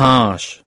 harsh